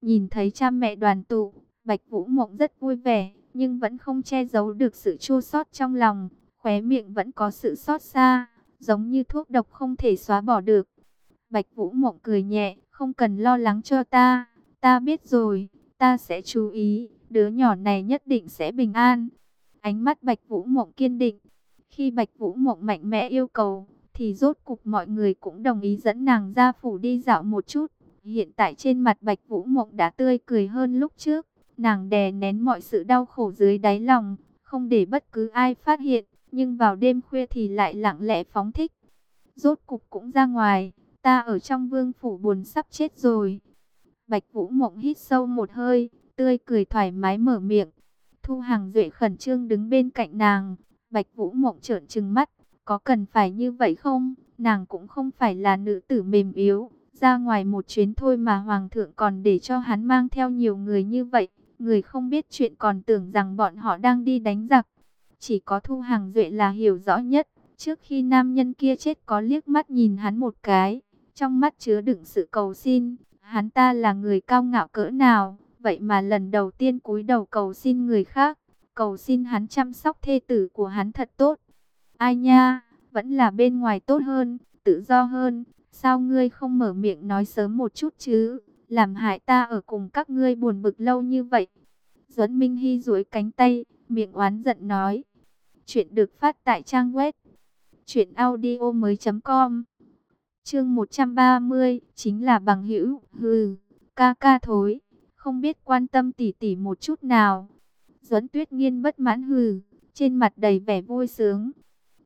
Nhìn thấy cha mẹ đoàn tụ, Bạch Vũ Mộng rất vui vẻ, nhưng vẫn không che giấu được sự chua xót trong lòng, khóe miệng vẫn có sự xót xa, giống như thuốc độc không thể xóa bỏ được. Bạch Vũ Mộng cười nhẹ, không cần lo lắng cho ta, ta biết rồi, ta sẽ chú ý, đứa nhỏ này nhất định sẽ bình an. Ánh mắt Bạch Vũ Mộng kiên định, khi Bạch Vũ Mộng mạnh mẽ yêu cầu, thì rốt cục mọi người cũng đồng ý dẫn nàng ra phủ đi dạo một chút. Hiện tại trên mặt Bạch Vũ Mộng đã tươi cười hơn lúc trước, nàng đè nén mọi sự đau khổ dưới đáy lòng, không để bất cứ ai phát hiện, nhưng vào đêm khuya thì lại lặng lẽ phóng thích. Rốt cục cũng ra ngoài, ta ở trong vương phủ buồn sắp chết rồi. Bạch Vũ Mộng hít sâu một hơi, tươi cười thoải mái mở miệng. Thu Hàng Duệ khẩn trương đứng bên cạnh nàng, Bạch Vũ Mộng trợn trừng mắt, có cần phải như vậy không? Nàng cũng không phải là nữ tử mềm yếu, ra ngoài một chuyến thôi mà Hoàng thượng còn để cho hắn mang theo nhiều người như vậy. Người không biết chuyện còn tưởng rằng bọn họ đang đi đánh giặc. Chỉ có Thu Hàng Duệ là hiểu rõ nhất. Trước khi nam nhân kia chết có liếc mắt nhìn hắn một cái. Trong mắt chứa đựng sự cầu xin. Hắn ta là người cao ngạo cỡ nào. Vậy mà lần đầu tiên cúi đầu cầu xin người khác. Cầu xin hắn chăm sóc thê tử của hắn thật tốt. Ai nha, vẫn là bên ngoài tốt hơn, tự do hơn. Sao ngươi không mở miệng nói sớm một chút chứ? Làm hại ta ở cùng các ngươi buồn bực lâu như vậy. Duẫn Minh Hy duỗi cánh tay, miệng oán giận nói. Chuyện được phát tại trang web. Chuyện audio mới com. Chương 130, chính là bằng hữu, hừ, ca ca thối, không biết quan tâm tỉ tỉ một chút nào. Duẫn Tuyết Nghiên bất mãn hừ, trên mặt đầy vẻ vui sướng.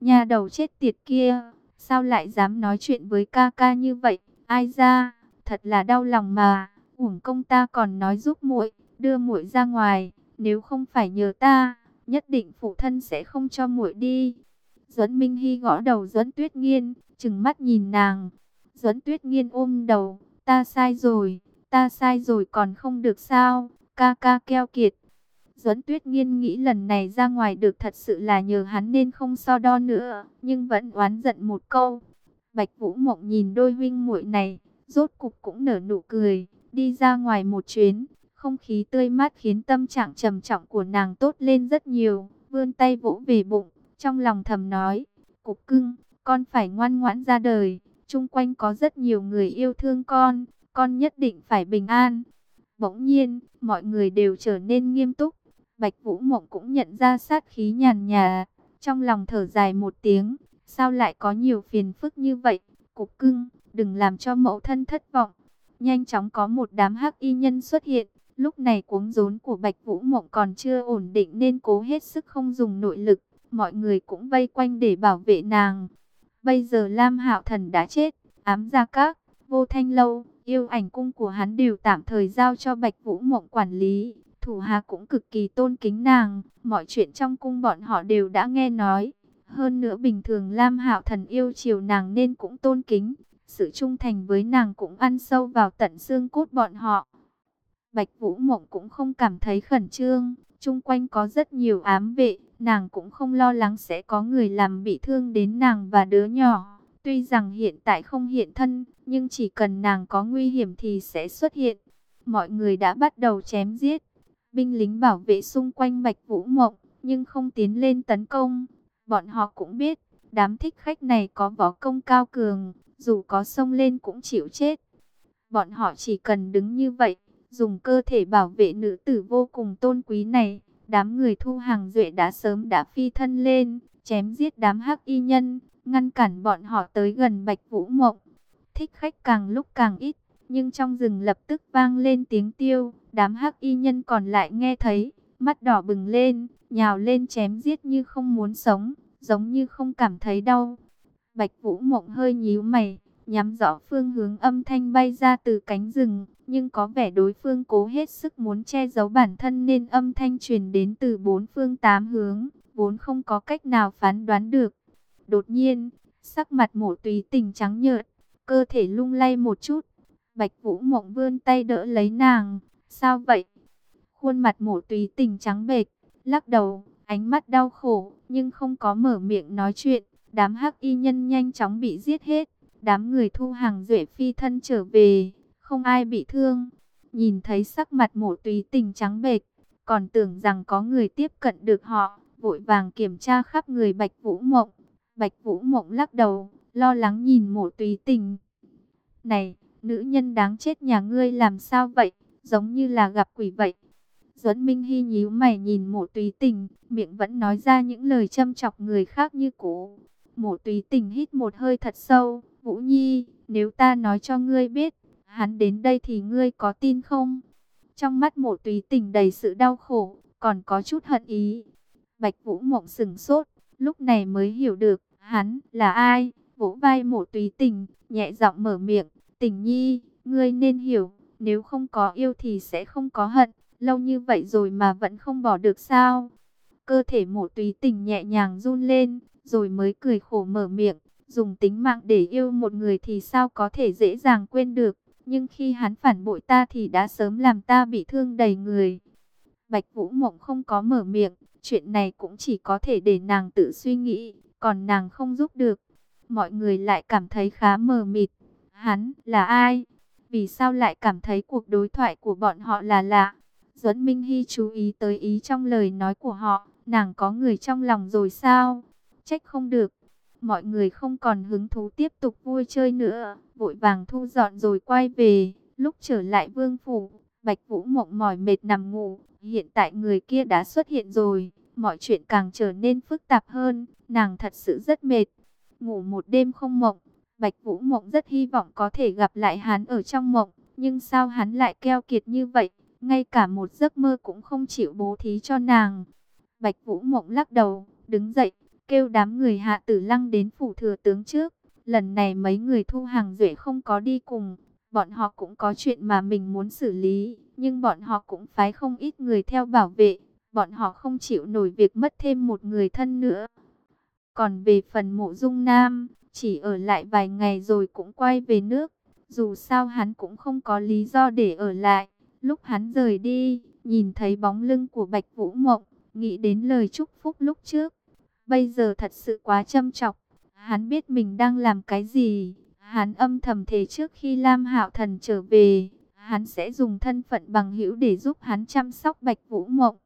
Nhà đầu chết tiệt kia, sao lại dám nói chuyện với ca ca như vậy? Ai ra, thật là đau lòng mà. Uổng công ta còn nói giúp muội, đưa muội ra ngoài, nếu không phải nhờ ta, nhất định phụ thân sẽ không cho muội đi. Duẫn Minh Hy gõ đầu Duẫn Tuyết Nghiên, trừng mắt nhìn nàng. Duẫn Tuyết Nghiên ôm đầu, ta sai rồi, ta sai rồi còn không được sao? Ca ca keo kiệt. Duẫn Tuyết Nghiên nghĩ lần này ra ngoài được thật sự là nhờ hắn nên không so đo nữa, nhưng vẫn oán giận một câu. Bạch Vũ Mộng nhìn đôi huynh muội này, rốt cục cũng nở nụ cười, đi ra ngoài một chuyến, không khí tươi mát khiến tâm trạng trầm trọng của nàng tốt lên rất nhiều, vươn tay vỗ về bụng, trong lòng thầm nói, cục cưng, con phải ngoan ngoãn ra đời, chung quanh có rất nhiều người yêu thương con, con nhất định phải bình an. Bỗng nhiên, mọi người đều trở nên nghiêm túc, Bạch Vũ Mộng cũng nhận ra sát khí nhàn nhà, trong lòng thở dài một tiếng, sao lại có nhiều phiền phức như vậy, cục cưng, đừng làm cho mẫu thân thất vọng. Nhanh chóng có một đám hắc y nhân xuất hiện, lúc này cuống rốn của Bạch Vũ Mộng còn chưa ổn định nên cố hết sức không dùng nội lực, mọi người cũng vây quanh để bảo vệ nàng. Bây giờ Lam Hạo Thần đã chết, ám gia các, vô thanh lâu, yêu ảnh cung của hắn đều tạm thời giao cho Bạch Vũ Mộng quản lý. Thủ hạ cũng cực kỳ tôn kính nàng, mọi chuyện trong cung bọn họ đều đã nghe nói. Hơn nữa bình thường Lam Hạo Thần yêu chiều nàng nên cũng tôn kính, sự trung thành với nàng cũng ăn sâu vào tận xương cốt bọn họ. Bạch Vũ Mộng cũng không cảm thấy khẩn trương, chung quanh có rất nhiều ám vệ, nàng cũng không lo lắng sẽ có người làm bị thương đến nàng và đứa nhỏ. Tuy rằng hiện tại không hiện thân, nhưng chỉ cần nàng có nguy hiểm thì sẽ xuất hiện. Mọi người đã bắt đầu chém giết, binh lính bảo vệ xung quanh Bạch Vũ Mộng, nhưng không tiến lên tấn công. Bọn họ cũng biết, đám thích khách này có võ công cao cường, dù có xông lên cũng chịu chết. Bọn họ chỉ cần đứng như vậy, dùng cơ thể bảo vệ nữ tử vô cùng tôn quý này. Đám người thu hàng duệ đã sớm đã phi thân lên, chém giết đám hắc y nhân, ngăn cản bọn họ tới gần Bạch Vũ Mộng. Thích khách càng lúc càng ít, nhưng trong rừng lập tức vang lên tiếng tiêu, đám hắc y nhân còn lại nghe thấy, mắt đỏ bừng lên, nhào lên chém giết như không muốn sống, giống như không cảm thấy đau. Bạch Vũ Mộng hơi nhíu mày, nhắm rõ phương hướng âm thanh bay ra từ cánh rừng, nhưng có vẻ đối phương cố hết sức muốn che giấu bản thân nên âm thanh truyền đến từ bốn phương tám hướng, vốn không có cách nào phán đoán được. Đột nhiên, sắc mặt mổ tùy tình trắng nhợt, cơ thể lung lay một chút, Bạch Vũ Mộng vươn tay đỡ lấy nàng. Sao vậy? Khuôn mặt mổ tùy tình trắng bệch, lắc đầu, ánh mắt đau khổ, nhưng không có mở miệng nói chuyện. Đám hắc y nhân nhanh chóng bị giết hết. Đám người thu hàng duệ phi thân trở về, không ai bị thương. nhìn thấy sắc mặt mộ túy tình trắng bệch, còn tưởng rằng có người tiếp cận được họ, vội vàng kiểm tra khắp người Bạch Vũ Mộng. Bạch Vũ Mộng lắc đầu, lo lắng nhìn mộ túy tình. Này, nữ nhân đáng chết nhà ngươi làm sao vậy, giống như là gặp quỷ vậy. Duẫn Minh Hy nhíu mày nhìn mộ túy tình, miệng vẫn nói ra những lời châm chọc người khác như cũ. Mộ túy tình hít một hơi thật sâu, Vũ Nhi, nếu ta nói cho ngươi biết, hắn đến đây thì ngươi có tin không? Trong mắt mộ túy tình đầy sự đau khổ, còn có chút hận ý. Bạch Vũ Mộng sừng sốt, lúc này mới hiểu được, hắn là ai? Vỗ vai mộ túy tình, nhẹ giọng mở miệng, tình nhi, ngươi nên hiểu, nếu không có yêu thì sẽ không có hận, lâu như vậy rồi mà vẫn không bỏ được sao? Cơ thể mộ túy tình nhẹ nhàng run lên, rồi mới cười khổ mở miệng, dùng tính mạng để yêu một người thì sao có thể dễ dàng quên được, nhưng khi hắn phản bội ta thì đã sớm làm ta bị thương đầy người. Bạch Vũ Mộng không có mở miệng, chuyện này cũng chỉ có thể để nàng tự suy nghĩ, còn nàng không giúp được. Mọi người lại cảm thấy khá mờ mịt. Hắn là ai? Vì sao lại cảm thấy cuộc đối thoại của bọn họ là lạ? Duẫn Minh Hy chú ý tới ý trong lời nói của họ, nàng có người trong lòng rồi sao? Trách không được, mọi người không còn hứng thú tiếp tục vui chơi nữa, vội vàng thu dọn rồi quay về. Lúc trở lại vương phủ, Bạch Vũ mộng mỏi mệt nằm ngủ, hiện tại người kia đã xuất hiện rồi, mọi chuyện càng trở nên phức tạp hơn, nàng thật sự rất mệt. Ngủ một đêm không mộng, Bạch Vũ mộng rất hy vọng có thể gặp lại hắn ở trong mộng, nhưng sao hắn lại keo kiệt như vậy, ngay cả một giấc mơ cũng không chịu bố thí cho nàng. Bạch Vũ mộng lắc đầu, đứng dậy, kêu đám người hạ tử lăng đến phủ thừa tướng trước. Lần này mấy người thu hàng duệ không có đi cùng, bọn họ cũng có chuyện mà mình muốn xử lý, nhưng bọn họ cũng phái không ít người theo bảo vệ, bọn họ không chịu nổi việc mất thêm một người thân nữa. Còn về phần mộ dung nam, chỉ ở lại vài ngày rồi cũng quay về nước, dù sao hắn cũng không có lý do để ở lại. Lúc hắn rời đi, nhìn thấy bóng lưng của Bạch Vũ Mộng, nghĩ đến lời chúc phúc lúc trước, Bây giờ thật sự quá châm chọc. Hắn biết mình đang làm cái gì. Hắn âm thầm thề trước khi Lam Hạo Thần trở về, hắn sẽ dùng thân phận bằng hữu để giúp hắn chăm sóc Bạch Vũ Mộng.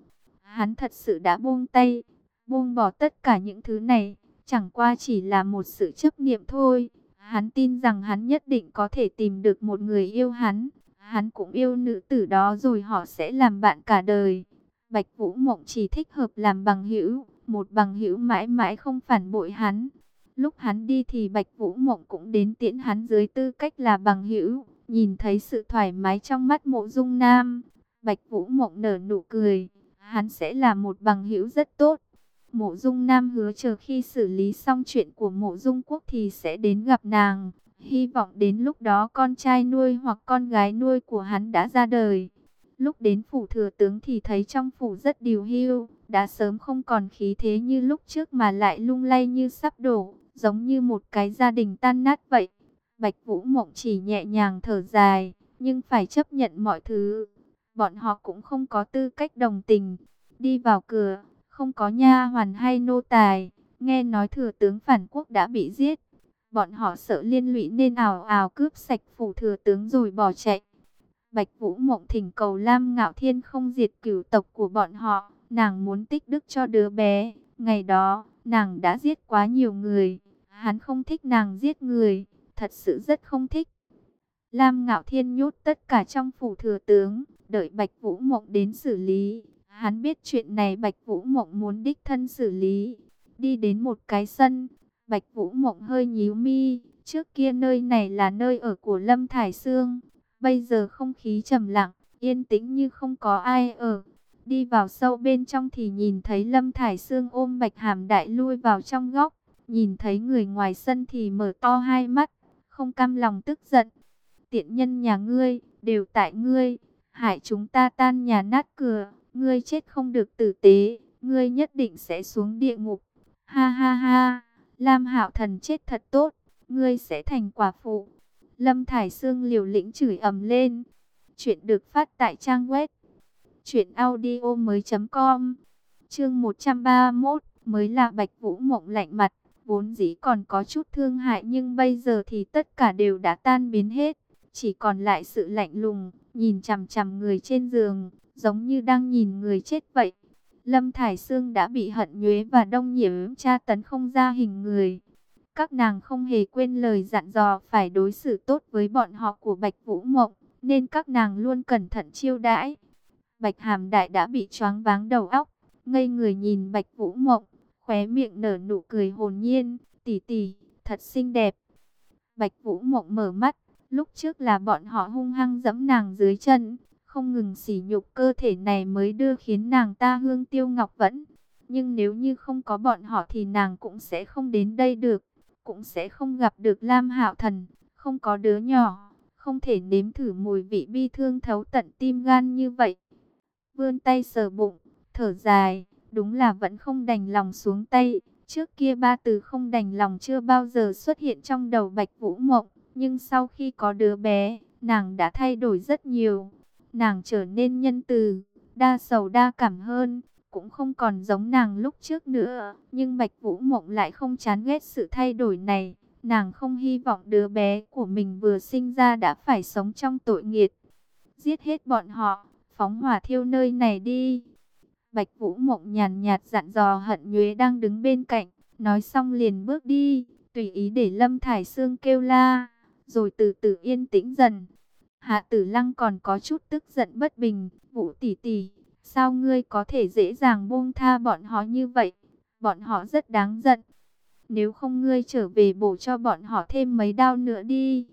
Hắn thật sự đã buông tay, buông bỏ tất cả những thứ này, chẳng qua chỉ là một sự chấp niệm thôi. Hắn tin rằng hắn nhất định có thể tìm được một người yêu hắn. Hắn cũng yêu nữ tử đó rồi họ sẽ làm bạn cả đời. Bạch Vũ Mộng chỉ thích hợp làm bằng hữu một bằng hữu mãi mãi không phản bội hắn. Lúc hắn đi thì Bạch Vũ Mộng cũng đến tiễn hắn dưới tư cách là bằng hữu, nhìn thấy sự thoải mái trong mắt Mộ Dung Nam, Bạch Vũ Mộng nở nụ cười, hắn sẽ là một bằng hữu rất tốt. Mộ Dung Nam hứa chờ khi xử lý xong chuyện của Mộ Dung Quốc thì sẽ đến gặp nàng, hy vọng đến lúc đó con trai nuôi hoặc con gái nuôi của hắn đã ra đời. Lúc đến phủ thừa tướng thì thấy trong phủ rất điều hưu, đã sớm không còn khí thế như lúc trước mà lại lung lay như sắp đổ, giống như một cái gia đình tan nát vậy. Bạch Vũ Mộng chỉ nhẹ nhàng thở dài, nhưng phải chấp nhận mọi thứ. Bọn họ cũng không có tư cách đồng tình. Đi vào cửa, không có nha hoàn hay nô tài, nghe nói thừa tướng phản quốc đã bị giết. Bọn họ sợ liên lụy nên ảo ảo cướp sạch phủ thừa tướng rồi bỏ chạy. Bạch Vũ Mộng thỉnh cầu Lam Ngạo Thiên không diệt cửu tộc của bọn họ, nàng muốn tích đức cho đứa bé. Ngày đó, nàng đã giết quá nhiều người, hắn không thích nàng giết người, thật sự rất không thích. Lam Ngạo Thiên nhốt tất cả trong phủ thừa tướng, đợi Bạch Vũ Mộng đến xử lý. Hắn biết chuyện này Bạch Vũ Mộng muốn đích thân xử lý. Đi đến một cái sân, Bạch Vũ Mộng hơi nhíu mi, trước kia nơi này là nơi ở của Lâm Thải Sương. Bây giờ không khí trầm lặng, yên tĩnh như không có ai ở. Đi vào sâu bên trong thì nhìn thấy Lâm Thải Sương ôm Bạch Hàm Đại lui vào trong góc. Nhìn thấy người ngoài sân thì mở to hai mắt, không cam lòng tức giận. Tiện nhân nhà ngươi, đều tại ngươi, hại chúng ta tan nhà nát cửa, ngươi chết không được tử tế, ngươi nhất định sẽ xuống địa ngục. Ha ha ha, Lam Hạo Thần chết thật tốt, ngươi sẽ thành quả phụ. Lâm Thải Sương liều lĩnh chửi ầm lên. Chuyện được phát tại trang web truyệnaudiomoi.com. Chương 131, mới là Bạch Vũ Mộng lạnh mặt, vốn dĩ còn có chút thương hại nhưng bây giờ thì tất cả đều đã tan biến hết, chỉ còn lại sự lạnh lùng, nhìn chằm chằm người trên giường, giống như đang nhìn người chết vậy. Lâm Thải Sương đã bị hận nhuế và đông nhiễm tra tấn không ra hình người. Các nàng không hề quên lời dặn dò phải đối xử tốt với bọn họ của Bạch Vũ Mộng, nên các nàng luôn cẩn thận chiêu đãi. Bạch Hàm Đại đã bị choáng váng đầu óc, ngây người nhìn Bạch Vũ Mộng, khóe miệng nở nụ cười hồn nhiên, tỷ tỷ, thật xinh đẹp. Bạch Vũ Mộng mở mắt, lúc trước là bọn họ hung hăng dẫm nàng dưới chân, không ngừng sỉ nhục cơ thể này mới đưa khiến nàng ta hương tiêu ngọc vẫn. Nhưng nếu như không có bọn họ thì nàng cũng sẽ không đến đây được, cũng sẽ không gặp được Lam Hạo Thần, không có đứa nhỏ, không thể nếm thử mùi vị bi thương thấu tận tim gan như vậy. Vươn tay sờ bụng, thở dài, đúng là vẫn không đành lòng xuống tay. Trước kia ba từ không đành lòng chưa bao giờ xuất hiện trong đầu Bạch Vũ Mộng, nhưng sau khi có đứa bé, nàng đã thay đổi rất nhiều. Nàng trở nên nhân từ, đa sầu đa cảm hơn, cũng không còn giống nàng lúc trước nữa. Nhưng Bạch Vũ Mộng lại không chán ghét sự thay đổi này. Nàng không hy vọng đứa bé của mình vừa sinh ra đã phải sống trong tội nghiệt. Giết hết bọn họ, phóng hỏa thiêu nơi này đi. Bạch Vũ Mộng nhàn nhạt dặn dò hận nhuế đang đứng bên cạnh, nói xong liền bước đi, tùy ý để Lâm Thải Sương kêu la, rồi từ từ yên tĩnh dần. Hạ Tử Lăng còn có chút tức giận bất bình, Vũ tỷ tỷ, sao ngươi có thể dễ dàng buông tha bọn họ như vậy? Bọn họ rất đáng giận. Nếu không ngươi trở về bổ cho bọn họ thêm mấy đao nữa đi.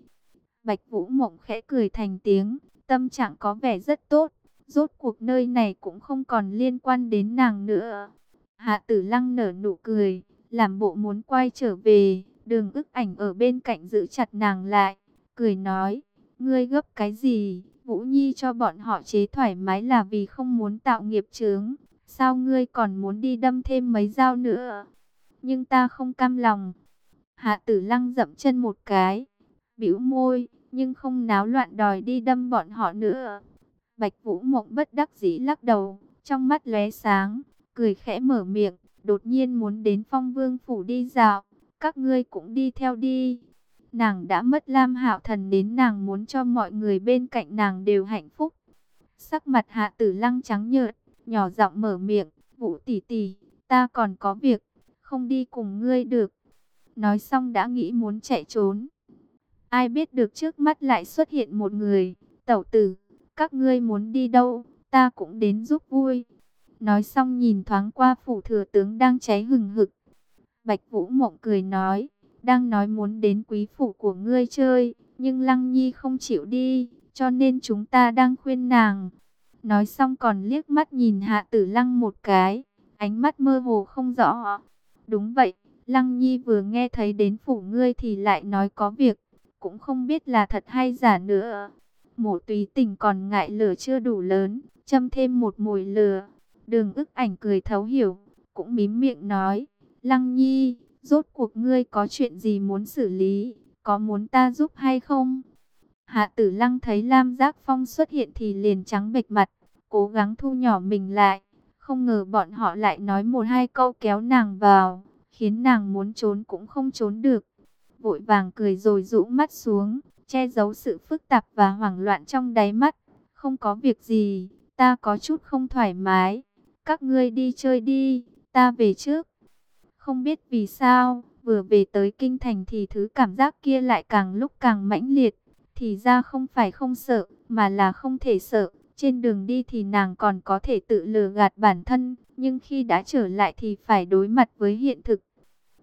Bạch Vũ Mộng khẽ cười thành tiếng, tâm trạng có vẻ rất tốt. Rốt cuộc nơi này cũng không còn liên quan đến nàng nữa. Hạ tử lăng nở nụ cười, làm bộ muốn quay trở về. Đường ức ảnh ở bên cạnh giữ chặt nàng lại, cười nói, ngươi gấp cái gì? Vũ Nhi cho bọn họ chế thoải mái là vì không muốn tạo nghiệp chướng. Sao ngươi còn muốn đi đâm thêm mấy dao nữa? Nhưng ta không cam lòng. Hạ tử lăng dậm chân một cái, bĩu môi, nhưng không náo loạn đòi đi đâm bọn họ nữa. Bạch Vũ Mộng bất đắc dĩ lắc đầu, trong mắt lóe sáng, cười khẽ mở miệng, đột nhiên muốn đến Phong Vương phủ đi dạo, các ngươi cũng đi theo đi. Nàng đã mất Lam Hạo Thần đến nàng muốn cho mọi người bên cạnh nàng đều hạnh phúc. Sắc mặt Hạ Tử Lăng trắng nhợt, nhỏ giọng mở miệng, "Vũ tỷ tỷ, ta còn có việc, không đi cùng ngươi được." Nói xong đã nghĩ muốn chạy trốn. Ai biết được trước mắt lại xuất hiện một người, tẩu tử các ngươi muốn đi đâu, ta cũng đến giúp vui. Nói xong nhìn thoáng qua phủ thừa tướng đang cháy hừng hực. Bạch Vũ Mộng cười nói, đang nói muốn đến quý phủ của ngươi chơi, nhưng Lăng Nhi không chịu đi, cho nên chúng ta đang khuyên nàng. Nói xong còn liếc mắt nhìn Hạ Tử Lăng một cái, ánh mắt mơ hồ không rõ. Đúng vậy, Lăng Nhi vừa nghe thấy đến phủ ngươi thì lại nói có việc, cũng không biết là thật hay giả nữa. Mộ tùy tình còn ngại lửa chưa đủ lớn, châm thêm một mùi lửa. Đường ức ảnh cười thấu hiểu, cũng mím miệng nói, Lăng Nhi, rốt cuộc ngươi có chuyện gì muốn xử lý, có muốn ta giúp hay không? Hạ tử lăng thấy Lam Giác Phong xuất hiện thì liền trắng bệch mặt, cố gắng thu nhỏ mình lại. Không ngờ bọn họ lại nói một hai câu kéo nàng vào, khiến nàng muốn trốn cũng không trốn được. Vội vàng cười rồi rũ mắt xuống, che giấu sự phức tạp và hoảng loạn trong đáy mắt. Không có việc gì, ta có chút không thoải mái. Các ngươi đi chơi đi, ta về trước. Không biết vì sao, vừa về tới kinh thành thì thứ cảm giác kia lại càng lúc càng mãnh liệt. Thì ra không phải không sợ, mà là không thể sợ. Trên đường đi thì nàng còn có thể tự lừa gạt bản thân, nhưng khi đã trở lại thì phải đối mặt với hiện thực.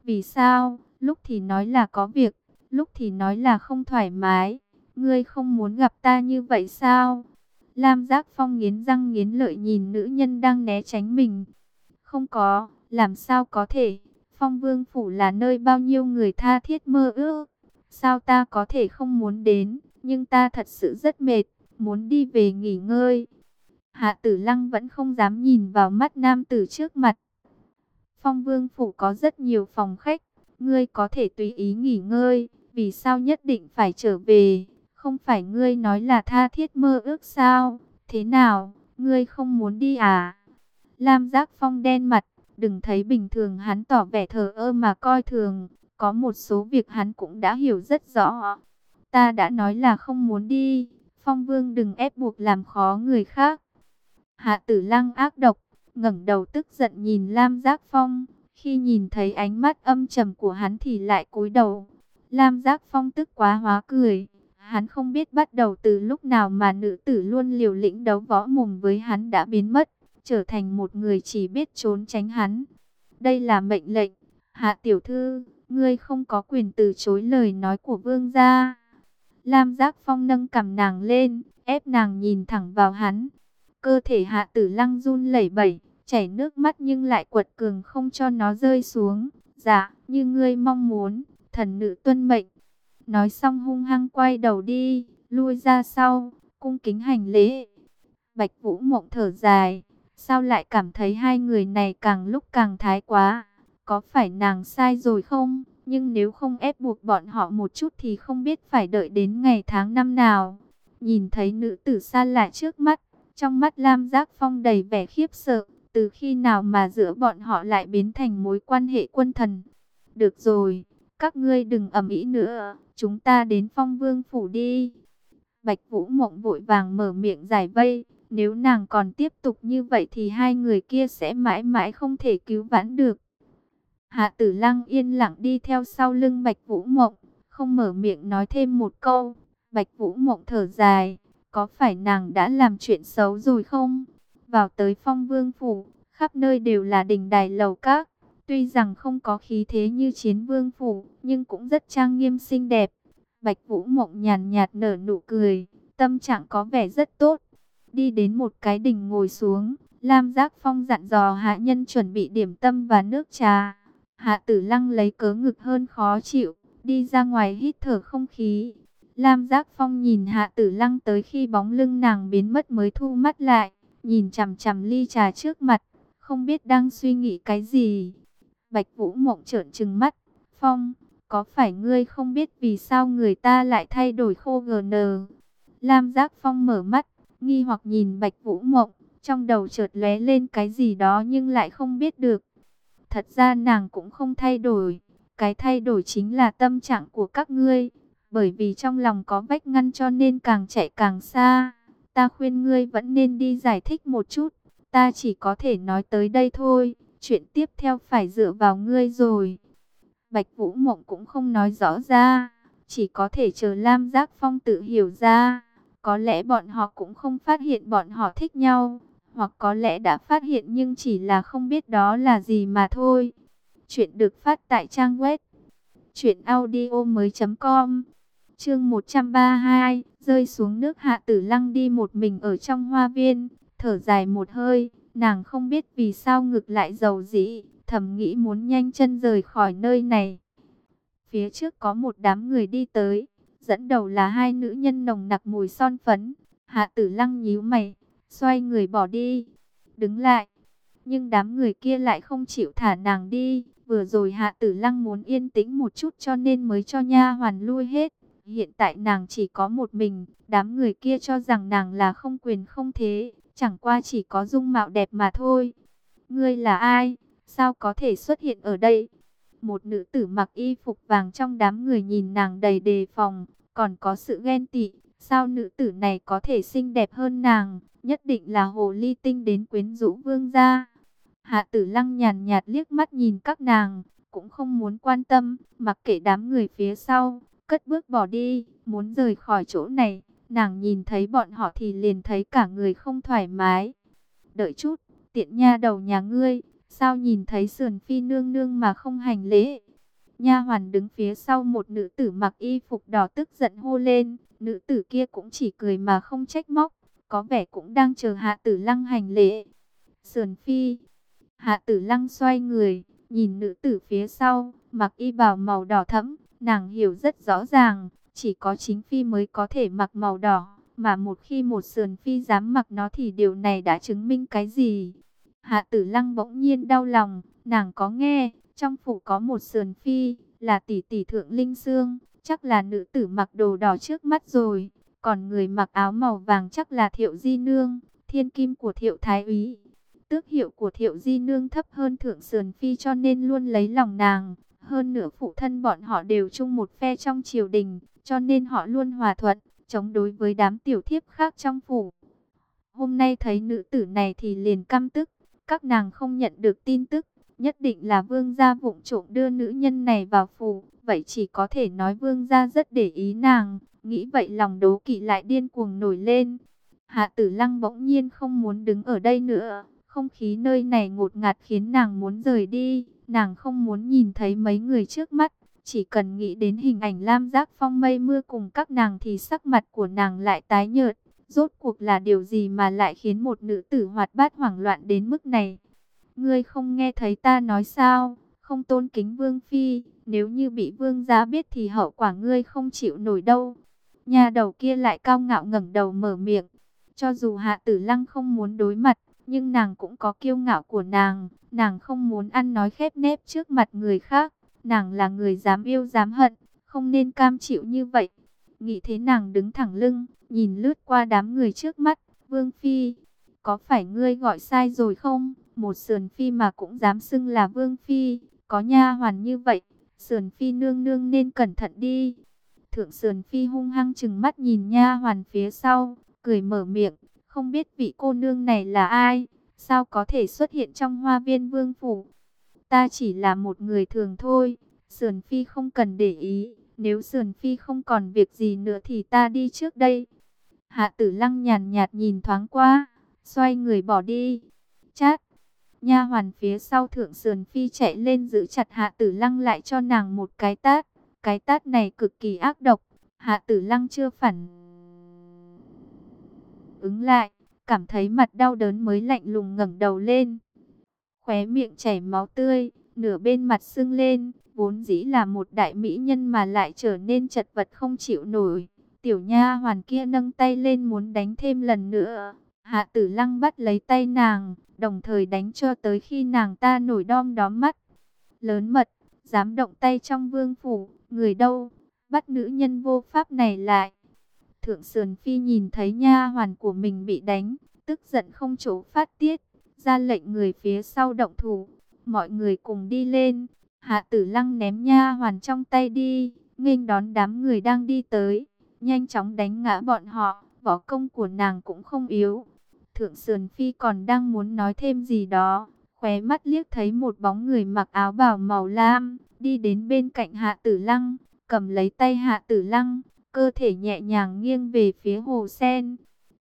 Vì sao? Lúc thì nói là có việc, lúc thì nói là không thoải mái. Ngươi không muốn gặp ta như vậy sao? Lam Giác Phong nghiến răng nghiến lợi nhìn nữ nhân đang né tránh mình. Không có, làm sao có thể? Phong Vương Phủ là nơi bao nhiêu người tha thiết mơ ước. Sao ta có thể không muốn đến? Nhưng ta thật sự rất mệt, muốn đi về nghỉ ngơi. Hạ Tử Lăng vẫn không dám nhìn vào mắt nam tử trước mặt. Phong Vương Phủ có rất nhiều phòng khách, ngươi có thể tùy ý nghỉ ngơi vì sao nhất định phải trở về? Không phải ngươi nói là tha thiết mơ ước sao? Thế nào, ngươi không muốn đi à? Lam Giác Phong đen mặt, đừng thấy bình thường hắn tỏ vẻ thờ ơ mà coi thường. Có một số việc hắn cũng đã hiểu rất rõ. Ta đã nói là không muốn đi. Phong Vương đừng ép buộc làm khó người khác. Hạ Tử Lăng ác độc, ngẩng đầu tức giận nhìn Lam Giác Phong, khi nhìn thấy ánh mắt âm trầm của hắn thì lại cúi đầu. Lam Giác Phong tức quá hóa cười, hắn không biết bắt đầu từ lúc nào mà nữ tử luôn liều lĩnh đấu võ mồm với hắn đã biến mất, trở thành một người chỉ biết trốn tránh hắn. Đây là mệnh lệnh, Hạ Tiểu Thư, ngươi không có quyền từ chối lời nói của vương gia. Lam Giác Phong nâng cầm nàng lên, ép nàng nhìn thẳng vào hắn. Cơ thể hạ tử lăng run lẩy bẩy, chảy nước mắt nhưng lại quật cường không cho nó rơi xuống. Dạ, như ngươi mong muốn, thần nữ tuân mệnh. Nói xong hung hăng quay đầu đi, lui ra sau, cung kính hành lễ. Bạch Vũ Mộng thở dài, sao lại cảm thấy hai người này càng lúc càng thái quá? Có phải nàng sai rồi không? Nhưng nếu không ép buộc bọn họ một chút thì không biết phải đợi đến ngày tháng năm nào. Nhìn thấy nữ tử xa lạ trước mắt, trong mắt Lam Giác Phong đầy vẻ khiếp sợ. Từ khi nào mà giữa bọn họ lại biến thành mối quan hệ quân thần? Được rồi, các ngươi đừng ầm ĩ nữa, chúng ta đến phong vương phủ đi. Bạch Vũ Mộng vội vàng mở miệng giải vây, nếu nàng còn tiếp tục như vậy thì hai người kia sẽ mãi mãi không thể cứu vãn được. Hạ Tử Lăng yên lặng đi theo sau lưng Bạch Vũ Mộng, không mở miệng nói thêm một câu. Bạch Vũ Mộng thở dài, có phải nàng đã làm chuyện xấu rồi không? Vào tới phong vương phủ, khắp nơi đều là đình đài lầu các. Tuy rằng không có khí thế như chiến vương phủ, nhưng cũng rất trang nghiêm xinh đẹp. Bạch Vũ Mộng nhàn nhạt nở nụ cười, tâm trạng có vẻ rất tốt. Đi đến một cái đình ngồi xuống, Lam Giác Phong dặn dò hạ nhân chuẩn bị điểm tâm và nước trà. Hạ Tử Lăng lấy cớ ngực hơn khó chịu, đi ra ngoài hít thở không khí. Lam Giác Phong nhìn Hạ Tử Lăng tới khi bóng lưng nàng biến mất mới thu mắt lại, nhìn chằm chằm ly trà trước mặt, không biết đang suy nghĩ cái gì. Bạch Vũ Mộng trợn trừng mắt, "Phong, có phải ngươi không biết vì sao người ta lại thay đổi khô gờ nờ? Lam Giác Phong mở mắt, nghi hoặc nhìn Bạch Vũ Mộng, trong đầu chợt lóe lên cái gì đó nhưng lại không biết được. Thật ra nàng cũng không thay đổi, cái thay đổi chính là tâm trạng của các ngươi, bởi vì trong lòng có vách ngăn cho nên càng chạy càng xa. Ta khuyên ngươi vẫn nên đi giải thích một chút, ta chỉ có thể nói tới đây thôi, chuyện tiếp theo phải dựa vào ngươi rồi. Bạch Vũ Mộng cũng không nói rõ ra, chỉ có thể chờ Lam Giác Phong tự hiểu ra. Có lẽ bọn họ cũng không phát hiện bọn họ thích nhau, hoặc có lẽ đã phát hiện nhưng chỉ là không biết đó là gì mà thôi. Chuyện được phát tại trang web truyệnaudiomoi.com. Chương 132, rơi xuống nước Hạ Tử Lăng đi một mình ở trong hoa viên, thở dài một hơi, nàng không biết vì sao ngực lại dầu dĩ, thầm nghĩ muốn nhanh chân rời khỏi nơi này. Phía trước có một đám người đi tới, dẫn đầu là hai nữ nhân nồng nặc mùi son phấn. Hạ Tử Lăng nhíu mày, xoay người bỏ đi, đứng lại. Nhưng đám người kia lại không chịu thả nàng đi. Vừa rồi Hạ Tử Lăng muốn yên tĩnh một chút cho nên mới cho nha hoàn lui hết. Hiện tại nàng chỉ có một mình, đám người kia cho rằng nàng là không quyền không thế, chẳng qua chỉ có dung mạo đẹp mà thôi. Ngươi là ai? Sao có thể xuất hiện ở đây? Một nữ tử mặc y phục vàng trong đám người nhìn nàng đầy đề phòng, còn có sự ghen tị. Sao nữ tử này có thể xinh đẹp hơn nàng? Nhất định là hồ ly tinh đến quyến rũ vương gia. Hạ tử lăng nhàn nhạt liếc mắt nhìn các nàng, cũng không muốn quan tâm, mặc kệ đám người phía sau, cất bước bỏ đi, muốn rời khỏi chỗ này. Nàng nhìn thấy bọn họ thì liền thấy cả người không thoải mái. Đợi chút, tiện nha đầu nhà ngươi, sao nhìn thấy sườn phi nương nương mà không hành lễ? Nha hoàn đứng phía sau một nữ tử mặc y phục đỏ tức giận hô lên, nữ tử kia cũng chỉ cười mà không trách móc có vẻ cũng đang chờ hạ tử lăng hành lễ. Sườn phi, hạ tử lăng xoay người, nhìn nữ tử phía sau, mặc y bào màu đỏ thẫm, nàng hiểu rất rõ ràng, chỉ có chính phi mới có thể mặc màu đỏ, mà một khi một sườn phi dám mặc nó thì điều này đã chứng minh cái gì. Hạ tử lăng bỗng nhiên đau lòng, nàng có nghe, trong phủ có một sườn phi, là tỷ tỷ thượng linh xương, chắc là nữ tử mặc đồ đỏ trước mắt rồi. Còn người mặc áo màu vàng chắc là Thiệu Di Nương, thiên kim của Thiệu Thái Úy. Tước hiệu của Thiệu Di Nương thấp hơn Thượng Sườn Phi cho nên luôn lấy lòng nàng. Hơn nữa phụ thân bọn họ đều chung một phe trong triều đình, cho nên họ luôn hòa thuận. chống đối với đám tiểu thiếp khác trong phủ. Hôm nay thấy nữ tử này thì liền căm tức, các nàng không nhận được tin tức, nhất định là vương gia vụng trộm đưa nữ nhân này vào phủ, vậy chỉ có thể nói vương gia rất để ý nàng, nghĩ vậy lòng đố kỵ lại điên cuồng nổi lên. Hạ tử lăng bỗng nhiên không muốn đứng ở đây nữa, không khí nơi này ngột ngạt khiến nàng muốn rời đi, nàng không muốn nhìn thấy mấy người trước mắt, chỉ cần nghĩ đến hình ảnh lam giác phong mây mưa cùng các nàng thì sắc mặt của nàng lại tái nhợt. Rốt cuộc là điều gì mà lại khiến một nữ tử hoạt bát hoảng loạn đến mức này? Ngươi không nghe thấy ta nói sao? Không tôn kính vương phi, nếu như bị vương gia biết thì hậu quả ngươi không chịu nổi đâu. Nhà đầu kia lại cao ngạo ngẩng đầu mở miệng. Cho dù hạ tử lăng không muốn đối mặt, nhưng nàng cũng có kiêu ngạo của nàng. Nàng không muốn ăn nói khép nép trước mặt người khác. Nàng là người dám yêu dám hận, không nên cam chịu như vậy. Nghĩ thế nàng đứng thẳng lưng, nhìn lướt qua đám người trước mắt. Vương Phi, có phải ngươi gọi sai rồi không? Một sườn Phi mà cũng dám xưng là Vương Phi, có nha hoàn như vậy. Sườn Phi nương nương nên cẩn thận đi. Thượng sườn Phi hung hăng chừng mắt nhìn nha hoàn phía sau, cười mở miệng. Không biết vị cô nương này là ai? Sao có thể xuất hiện trong hoa viên vương phủ? Ta chỉ là một người thường thôi. Sườn Phi không cần để ý. Nếu Sườn Phi không còn việc gì nữa thì ta đi trước đây. Hạ tử lăng nhàn nhạt nhìn thoáng qua. Xoay người bỏ đi. Chát. Nha hoàn phía sau thượng sườn phi chạy lên giữ chặt hạ tử lăng lại cho nàng một cái tát. Cái tát này cực kỳ ác độc. Hạ tử lăng chưa phản ứng lại. Cảm thấy mặt đau đớn mới lạnh lùng ngẩng đầu lên. Khóe miệng chảy máu tươi. Nửa bên mặt sưng lên. Vốn dĩ là một đại mỹ nhân mà lại trở nên chật vật không chịu nổi. Tiểu nha hoàn kia nâng tay lên muốn đánh thêm lần nữa. Hạ tử lăng bắt lấy tay nàng, đồng thời đánh cho tới khi nàng ta nổi đom đóm mắt. Lớn mật, dám động tay trong vương phủ, người đâu, bắt nữ nhân vô pháp này lại. Thượng Sườn Phi nhìn thấy nha hoàn của mình bị đánh, tức giận không chỗ phát tiết, ra lệnh người phía sau động thủ. Mọi người cùng đi lên, hạ tử lăng ném nha hoàn trong tay đi, nghênh đón đám người đang đi tới, nhanh chóng đánh ngã bọn họ, võ công của nàng cũng không yếu. Thượng Sườn Phi còn đang muốn nói thêm gì đó, khóe mắt liếc thấy một bóng người mặc áo bào màu lam, đi đến bên cạnh Hạ Tử Lăng, cầm lấy tay Hạ Tử Lăng, cơ thể nhẹ nhàng nghiêng về phía hồ sen.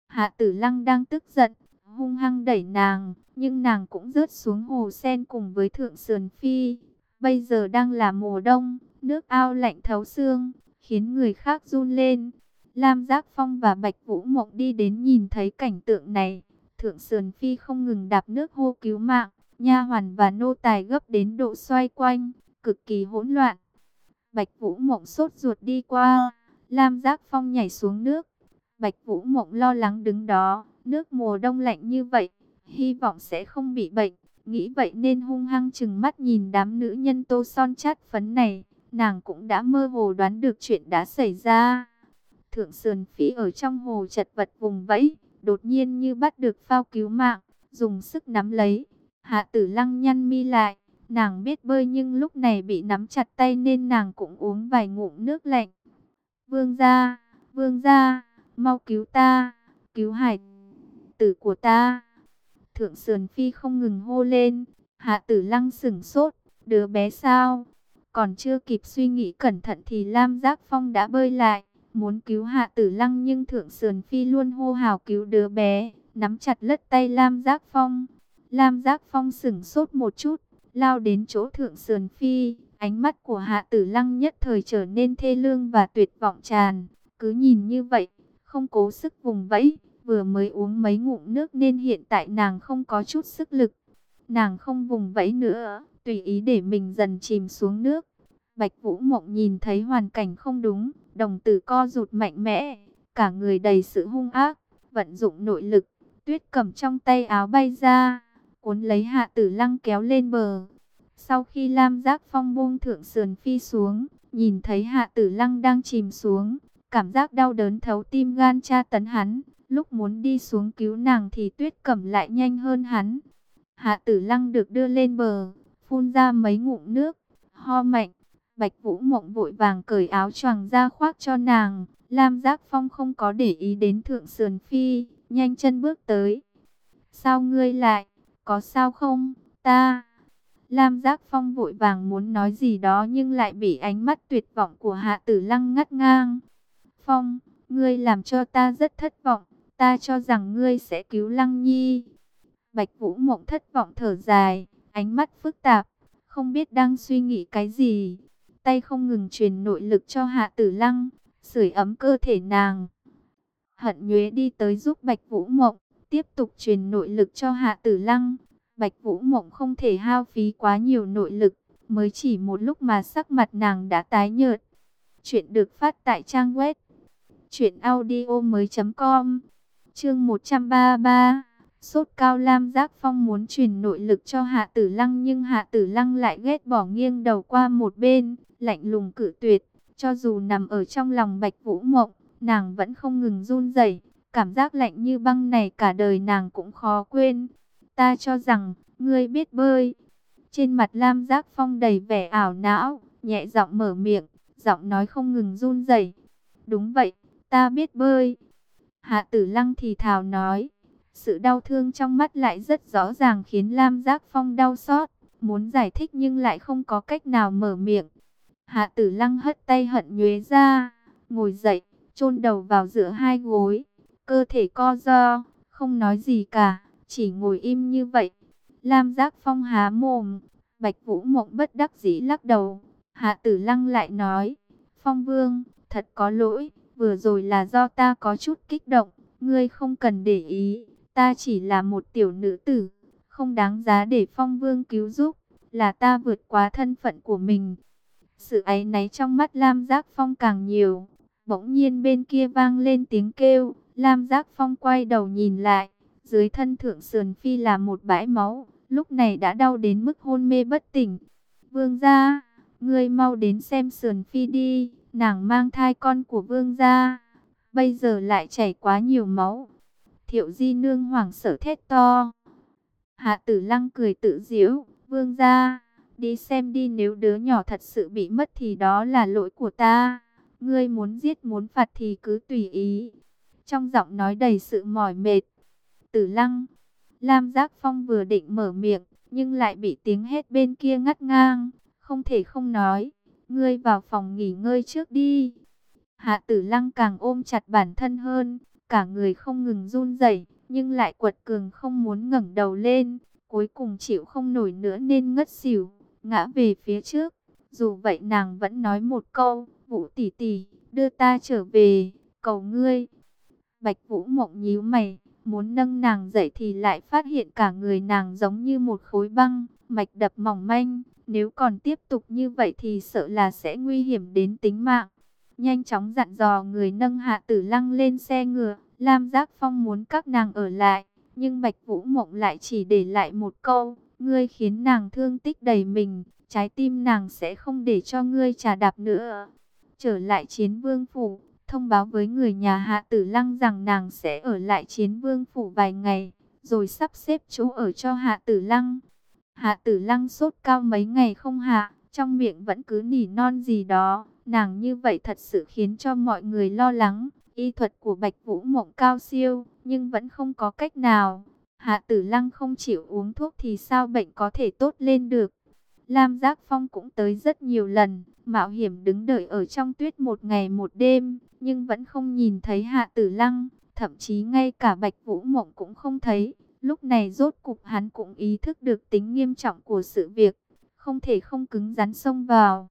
Hạ Tử Lăng đang tức giận, hung hăng đẩy nàng, nhưng nàng cũng rớt xuống hồ sen cùng với Thượng Sườn Phi. Bây giờ đang là mùa đông, nước ao lạnh thấu xương, khiến người khác run lên. Lam Giác Phong và Bạch Vũ Mộng đi đến nhìn thấy cảnh tượng này. Thượng Sườn Phi không ngừng đạp nước hô cứu mạng, nha hoàn và nô tài gấp đến độ xoay quanh, cực kỳ hỗn loạn. Bạch Vũ Mộng sốt ruột đi qua, Lam Giác Phong nhảy xuống nước. Bạch Vũ Mộng lo lắng đứng đó, nước mùa đông lạnh như vậy, hy vọng sẽ không bị bệnh. Nghĩ vậy nên hung hăng chừng mắt nhìn đám nữ nhân tô son chát phấn này, nàng cũng đã mơ hồ đoán được chuyện đã xảy ra. Thượng sườn phí ở trong hồ chật vật vùng vẫy, đột nhiên như bắt được phao cứu mạng, dùng sức nắm lấy. Hạ tử lăng nhăn mi lại, nàng biết bơi nhưng lúc này bị nắm chặt tay nên nàng cũng uống vài ngụm nước lạnh. Vương gia, vương gia, mau cứu ta, cứu hải tử của ta. Thượng sườn phi không ngừng hô lên, hạ tử lăng sửng sốt, đứa bé sao? Còn chưa kịp suy nghĩ cẩn thận thì Lam Giác Phong đã bơi lại muốn cứu hạ tử lăng nhưng thượng sườn phi luôn hô hào cứu đứa bé, nắm chặt lất tay Lam Giác Phong. Lam Giác Phong sửng sốt một chút, lao đến chỗ thượng sườn phi, ánh mắt của hạ tử lăng nhất thời trở nên thê lương và tuyệt vọng tràn, cứ nhìn như vậy, không cố sức vùng vẫy, vừa mới uống mấy ngụm nước nên hiện tại nàng không có chút sức lực. Nàng không vùng vẫy nữa, tùy ý để mình dần chìm xuống nước. Bạch Vũ Mộng nhìn thấy hoàn cảnh không đúng, đồng tử co rụt mạnh mẽ, cả người đầy sự hung ác, vận dụng nội lực, tuyết cầm trong tay áo bay ra, cuốn lấy hạ tử lăng kéo lên bờ. Sau khi Lam Giác Phong buông thượng sườn phi xuống, nhìn thấy hạ tử lăng đang chìm xuống, cảm giác đau đớn thấu tim gan cha tấn hắn, lúc muốn đi xuống cứu nàng thì tuyết cẩm lại nhanh hơn hắn. Hạ tử lăng được đưa lên bờ, phun ra mấy ngụm nước, ho mạnh, Bạch Vũ Mộng vội vàng cởi áo choàng ra khoác cho nàng, Lam Giác Phong không có để ý đến Thượng Sườn Phi, nhanh chân bước tới. Sao ngươi lại, có sao không, ta... Lam Giác Phong vội vàng muốn nói gì đó nhưng lại bị ánh mắt tuyệt vọng của Hạ Tử Lăng ngắt ngang. Phong, ngươi làm cho ta rất thất vọng, ta cho rằng ngươi sẽ cứu Lăng Nhi. Bạch Vũ Mộng thất vọng thở dài, ánh mắt phức tạp, không biết đang suy nghĩ cái gì. Tay không ngừng truyền nội lực cho Hạ Tử Lăng, sưởi ấm cơ thể nàng. Hận Nhuế đi tới giúp Bạch Vũ Mộng, tiếp tục truyền nội lực cho Hạ Tử Lăng. Bạch Vũ Mộng không thể hao phí quá nhiều nội lực, mới chỉ một lúc mà sắc mặt nàng đã tái nhợt. Chuyện được phát tại trang web truyệnaudiomoi.com. Chương 133. Sốt cao Lam Giác Phong muốn truyền nội lực cho Hạ Tử Lăng nhưng Hạ Tử Lăng lại ghét bỏ nghiêng đầu qua một bên, lạnh lùng cử tuyệt, cho dù nằm ở trong lòng Bạch Vũ Mộng, nàng vẫn không ngừng run rẩy, cảm giác lạnh như băng này cả đời nàng cũng khó quên. Ta cho rằng, ngươi biết bơi. Trên mặt Lam Giác Phong đầy vẻ ảo não, nhẹ giọng mở miệng, giọng nói không ngừng run rẩy. Đúng vậy, ta biết bơi. Hạ Tử Lăng thì thào nói, sự đau thương trong mắt lại rất rõ ràng khiến Lam Giác Phong đau xót, muốn giải thích nhưng lại không có cách nào mở miệng. Hạ Tử Lăng hất tay hận nhuế ra, ngồi dậy, chôn đầu vào giữa hai gối, cơ thể co do, không nói gì cả, chỉ ngồi im như vậy. Lam Giác Phong há mồm, Bạch Vũ Mộng bất đắc dĩ lắc đầu. Hạ Tử Lăng lại nói, Phong Vương, thật có lỗi, vừa rồi là do ta có chút kích động, ngươi không cần để ý, ta chỉ là một tiểu nữ tử, không đáng giá để Phong Vương cứu giúp, là ta vượt quá thân phận của mình. Sự áy náy trong mắt Lam Giác Phong càng nhiều, bỗng nhiên bên kia vang lên tiếng kêu, Lam Giác Phong quay đầu nhìn lại, dưới thân thượng sườn phi là một bãi máu, lúc này đã đau đến mức hôn mê bất tỉnh. Vương gia, ngươi mau đến xem sườn phi đi, nàng mang thai con của vương gia, bây giờ lại chảy quá nhiều máu. Thiệu di nương hoảng sợ thét to. Hạ tử lăng cười tự diễu, vương gia, đi xem đi nếu đứa nhỏ thật sự bị mất thì đó là lỗi của ta. Ngươi muốn giết muốn phạt thì cứ tùy ý. Trong giọng nói đầy sự mỏi mệt. Tử lăng. Lam Giác Phong vừa định mở miệng. Nhưng lại bị tiếng hét bên kia ngắt ngang. Không thể không nói. Ngươi vào phòng nghỉ ngơi trước đi. Hạ tử lăng càng ôm chặt bản thân hơn. Cả người không ngừng run rẩy Nhưng lại quật cường không muốn ngẩng đầu lên. Cuối cùng chịu không nổi nữa nên ngất xỉu. Ngã về phía trước. Dù vậy nàng vẫn nói một câu. Vũ tỷ tỷ, đưa ta trở về, cầu ngươi. Bạch Vũ mộng nhíu mày, muốn nâng nàng dậy thì lại phát hiện cả người nàng giống như một khối băng, mạch đập mỏng manh. Nếu còn tiếp tục như vậy thì sợ là sẽ nguy hiểm đến tính mạng. Nhanh chóng dặn dò người nâng hạ tử lăng lên xe ngựa, Lam Giác Phong muốn các nàng ở lại. Nhưng Bạch Vũ Mộng lại chỉ để lại một câu, ngươi khiến nàng thương tích đầy mình, trái tim nàng sẽ không để cho ngươi trà đạp nữa trở lại chiến vương phủ, thông báo với người nhà hạ tử lăng rằng nàng sẽ ở lại chiến vương phủ vài ngày, rồi sắp xếp chỗ ở cho hạ tử lăng. Hạ tử lăng sốt cao mấy ngày không hạ, trong miệng vẫn cứ nỉ non gì đó, nàng như vậy thật sự khiến cho mọi người lo lắng. Y thuật của Bạch Vũ Mộng cao siêu, nhưng vẫn không có cách nào. Hạ tử lăng không chịu uống thuốc thì sao bệnh có thể tốt lên được. Lam Giác Phong cũng tới rất nhiều lần, mạo hiểm đứng đợi ở trong tuyết một ngày một đêm, nhưng vẫn không nhìn thấy Hạ Tử Lăng, thậm chí ngay cả Bạch Vũ Mộng cũng không thấy. Lúc này rốt cục hắn cũng ý thức được tính nghiêm trọng của sự việc, không thể không cứng rắn xông vào.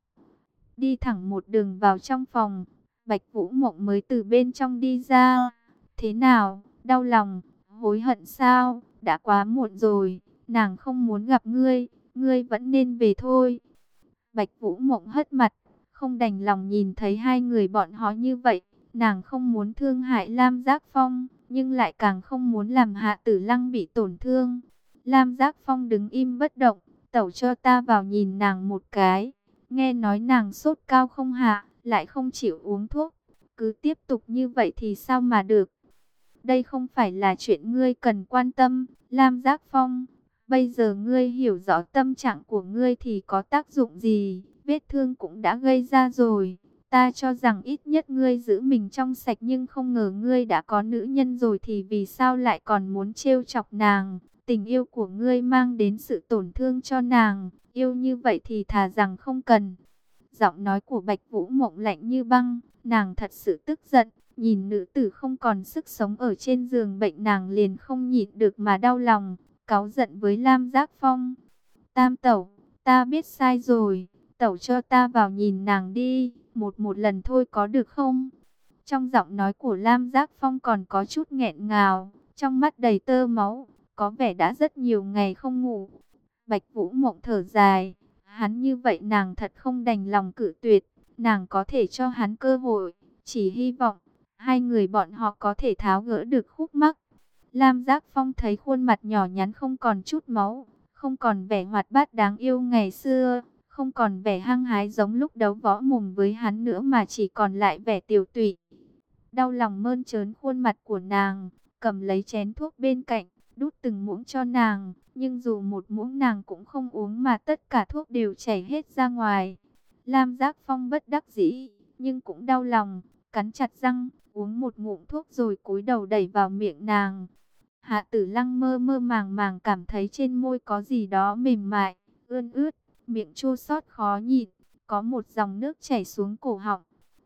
Đi thẳng một đường vào trong phòng, Bạch Vũ Mộng mới từ bên trong đi ra. Thế nào, đau lòng, hối hận sao, đã quá muộn rồi, nàng không muốn gặp ngươi ngươi vẫn nên về thôi. Bạch Vũ Mộng hất mặt, không đành lòng nhìn thấy hai người bọn họ như vậy. Nàng không muốn thương hại Lam Giác Phong, nhưng lại càng không muốn làm Hạ Tử Lăng bị tổn thương. Lam Giác Phong đứng im bất động, tẩu cho ta vào nhìn nàng một cái. Nghe nói nàng sốt cao không hạ, lại không chịu uống thuốc. Cứ tiếp tục như vậy thì sao mà được. Đây không phải là chuyện ngươi cần quan tâm, Lam Giác Phong. Bây giờ ngươi hiểu rõ tâm trạng của ngươi thì có tác dụng gì, vết thương cũng đã gây ra rồi. Ta cho rằng ít nhất ngươi giữ mình trong sạch nhưng không ngờ ngươi đã có nữ nhân rồi thì vì sao lại còn muốn trêu chọc nàng. Tình yêu của ngươi mang đến sự tổn thương cho nàng, yêu như vậy thì thà rằng không cần. Giọng nói của Bạch Vũ Mộng lạnh như băng, nàng thật sự tức giận, nhìn nữ tử không còn sức sống ở trên giường bệnh nàng liền không nhịn được mà đau lòng, cáu giận với Lam Giác Phong. Tam tẩu, ta biết sai rồi, tẩu cho ta vào nhìn nàng đi, một một lần thôi có được không? Trong giọng nói của Lam Giác Phong còn có chút nghẹn ngào, trong mắt đầy tơ máu, có vẻ đã rất nhiều ngày không ngủ. Bạch Vũ Mộng thở dài, hắn như vậy nàng thật không đành lòng cử tuyệt, nàng có thể cho hắn cơ hội, chỉ hy vọng hai người bọn họ có thể tháo gỡ được khúc mắc. Lam Giác Phong thấy khuôn mặt nhỏ nhắn không còn chút máu, không còn vẻ hoạt bát đáng yêu ngày xưa, không còn vẻ hăng hái giống lúc đấu võ mồm với hắn nữa mà chỉ còn lại vẻ tiểu tụy. Đau lòng mơn trớn khuôn mặt của nàng, cầm lấy chén thuốc bên cạnh, đút từng muỗng cho nàng, nhưng dù một muỗng nàng cũng không uống mà tất cả thuốc đều chảy hết ra ngoài. Lam Giác Phong bất đắc dĩ, nhưng cũng đau lòng, cắn chặt răng, uống một ngụm thuốc rồi cúi đầu đẩy vào miệng nàng. Hạ tử lăng mơ mơ màng màng cảm thấy trên môi có gì đó mềm mại, ươn ướt, miệng chua xót khó nhịn, có một dòng nước chảy xuống cổ họng.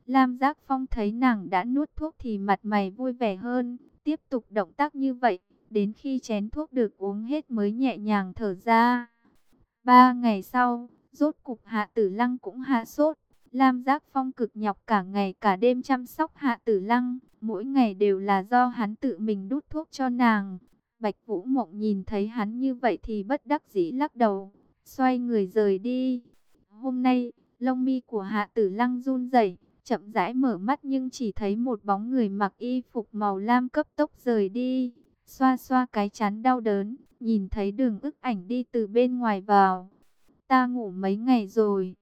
Lam Giác Phong thấy nàng đã nuốt thuốc thì mặt mày vui vẻ hơn, tiếp tục động tác như vậy, đến khi chén thuốc được uống hết mới nhẹ nhàng thở ra. Ba ngày sau, rốt cục Hạ Tử Lăng cũng hạ sốt. Lam Giác Phong cực nhọc cả ngày cả đêm chăm sóc Hạ Tử Lăng, mỗi ngày đều là do hắn tự mình đút thuốc cho nàng. Bạch Vũ Mộng nhìn thấy hắn như vậy thì bất đắc dĩ lắc đầu, xoay người rời đi. Hôm nay, lông mi của Hạ Tử Lăng run rẩy, chậm rãi mở mắt nhưng chỉ thấy một bóng người mặc y phục màu lam cấp tốc rời đi. Xoa xoa cái chán đau đớn, nhìn thấy đường ức ảnh đi từ bên ngoài vào. Ta ngủ mấy ngày rồi.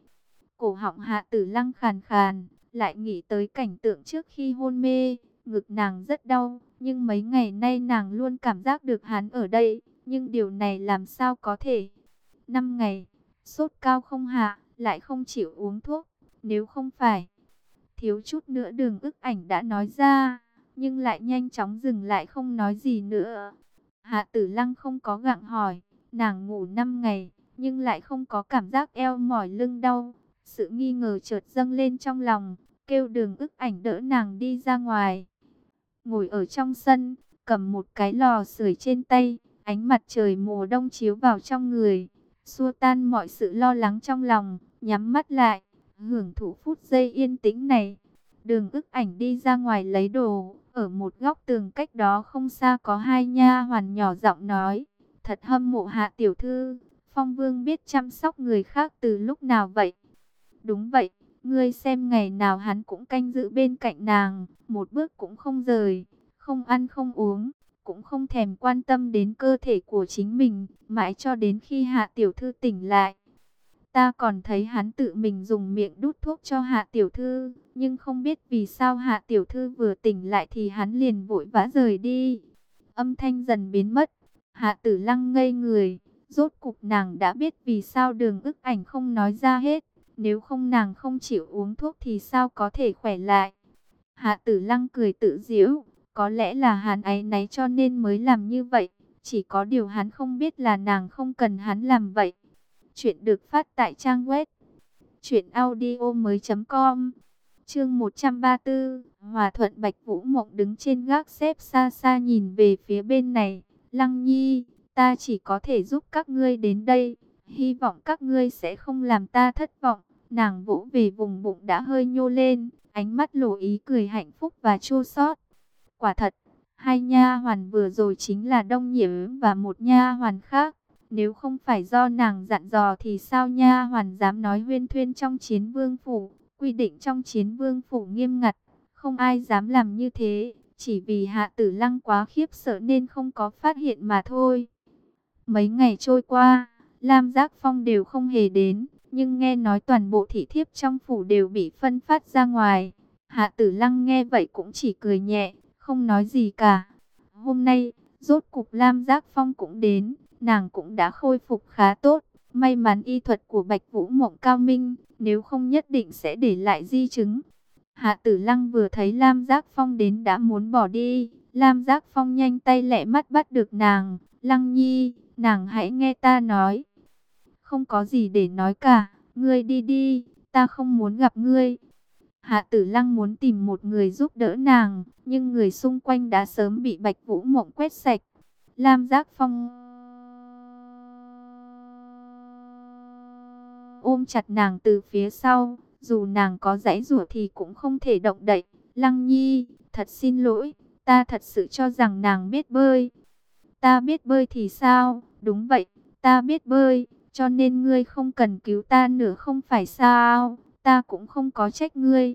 Cổ họng Hạ Tử Lăng khàn khàn, lại nghĩ tới cảnh tượng trước khi hôn mê, ngực nàng rất đau, nhưng mấy ngày nay nàng luôn cảm giác được hắn ở đây, nhưng điều này làm sao có thể? Năm ngày, sốt cao không hạ, lại không chịu uống thuốc. Nếu không phải, thiếu chút nữa đường ức ảnh đã nói ra, nhưng lại nhanh chóng dừng lại không nói gì nữa. Hạ tử lăng không có gặng hỏi, nàng ngủ 5 ngày, nhưng lại không có cảm giác eo mỏi lưng đau. Sự nghi ngờ chợt dâng lên trong lòng, kêu đường ức ảnh đỡ nàng đi ra ngoài. Ngồi ở trong sân, cầm một cái lò sưởi trên tay, ánh mặt trời mùa đông chiếu vào trong người, xua tan mọi sự lo lắng trong lòng, nhắm mắt lại, hưởng thụ phút giây yên tĩnh này. Đường ức ảnh đi ra ngoài lấy đồ, ở một góc tường cách đó không xa có hai nha hoàn nhỏ giọng nói, thật hâm mộ hạ tiểu thư, phong vương biết chăm sóc người khác từ lúc nào vậy? Đúng vậy, ngươi xem ngày nào hắn cũng canh giữ bên cạnh nàng, một bước cũng không rời, không ăn không uống cũng không thèm quan tâm đến cơ thể của chính mình, mãi cho đến khi hạ tiểu thư tỉnh lại. Ta còn thấy hắn tự mình dùng miệng đút thuốc cho hạ tiểu thư, nhưng không biết vì sao hạ tiểu thư vừa tỉnh lại thì hắn liền vội vã rời đi. Âm thanh dần biến mất, hạ tử lăng ngây người, rốt cục nàng đã biết vì sao đường ức ảnh không nói ra hết. Nếu không nàng không chịu uống thuốc thì sao có thể khỏe lại. Hạ tử lăng cười tự giễu, có lẽ là hắn ấy náy cho nên mới làm như vậy. Chỉ có điều hắn không biết là nàng không cần hắn làm vậy. Chuyện được phát tại trang web. Chuyện audio mới com. Chương 134. Hòa thuận Bạch Vũ Mộng đứng trên gác xếp xa xa nhìn về phía bên này. Lăng nhi, ta chỉ có thể giúp các ngươi đến đây. Hy vọng các ngươi sẽ không làm ta thất vọng. Nàng vũ về vùng bụng đã hơi nhô lên, ánh mắt lộ ý cười hạnh phúc và chua xót. Quả thật, hai nha hoàn vừa rồi chính là Đông Nhiễm và một nha hoàn khác. Nếu không phải do nàng dặn dò thì sao nha hoàn dám nói huyên thuyên trong chiến vương phủ. Quy định trong chiến vương phủ nghiêm ngặt, không ai dám làm như thế. Chỉ vì hạ tử lăng quá khiếp sợ nên không có phát hiện mà thôi. Mấy ngày trôi qua, Lam Giác Phong đều không hề đến. Nhưng nghe nói toàn bộ thị thiếp trong phủ đều bị phân phát ra ngoài. Hạ tử lăng nghe vậy cũng chỉ cười nhẹ, không nói gì cả. Hôm nay, rốt cục Lam Giác Phong cũng đến, nàng cũng đã khôi phục khá tốt. May mắn y thuật của Bạch Vũ Mộng cao minh, nếu không nhất định sẽ để lại di chứng. Hạ Tử Lăng vừa thấy Lam Giác Phong đến đã muốn bỏ đi. Lam Giác Phong nhanh tay lẹ mắt bắt được nàng. Lăng Nhi, nàng hãy nghe ta nói. Không có gì để nói cả, ngươi đi đi, ta không muốn gặp ngươi. Hạ Tử Lăng muốn tìm một người giúp đỡ nàng, nhưng người xung quanh đã sớm bị Bạch Vũ Mộng quét sạch. Lam Giác Phong ôm chặt nàng từ phía sau, dù nàng có giãy rủa thì cũng không thể động đậy. Lăng Nhi, thật xin lỗi, ta thật sự cho rằng nàng biết bơi. Ta biết bơi thì sao? Đúng vậy, ta biết bơi, cho nên ngươi không cần cứu ta nữa không phải sao? Ta cũng không có trách ngươi.